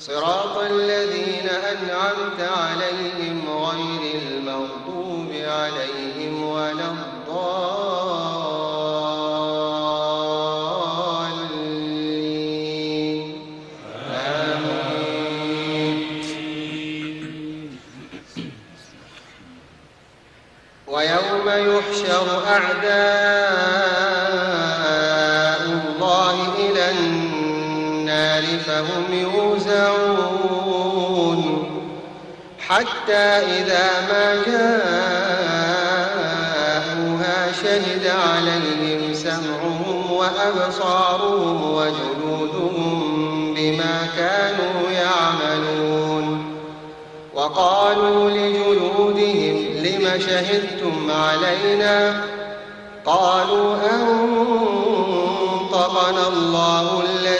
صراط الذين أنعمت عليهم غير المغضوب عليهم ولا الضالين. ويوم يحشر أعداء الله إلى النار فهم يوزعون. حتى إذا ما جاءوها شهد عليهم سمعهم وأبصارهم وجلودهم بما كانوا يعملون. وقالوا لجلودهم لم شهدتم علينا؟ قالوا أنطقنا الله الذي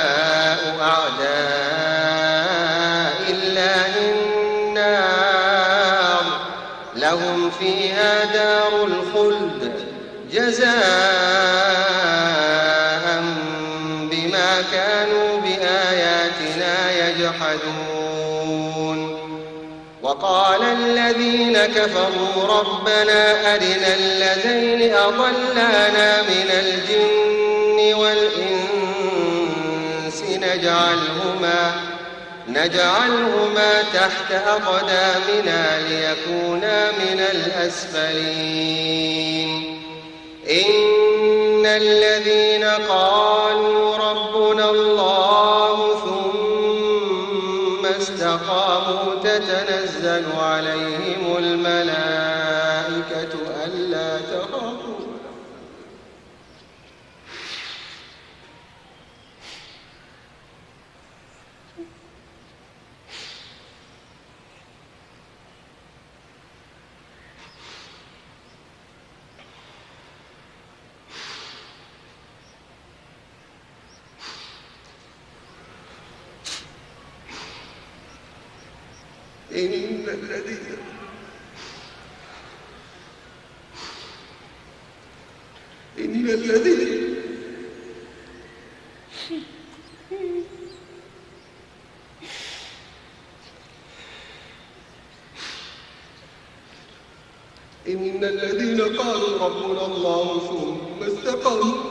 لهم فيها دار الخلد جزاء بما كانوا بآياتنا يجحدون. وقال الذين كفروا ربنا أرنا الذين أضلانا من الجن والإنس نجعلهما نجعلهما تحت أقدامنا ليكونا من الأسفلين. إن الذين قالوا ربنا الله ثم استقاموا تتنزل عليهم الملائكة ألا تخافوا إن الذين إن الذين إن الذين قالوا ربنا الله ثم استقاموا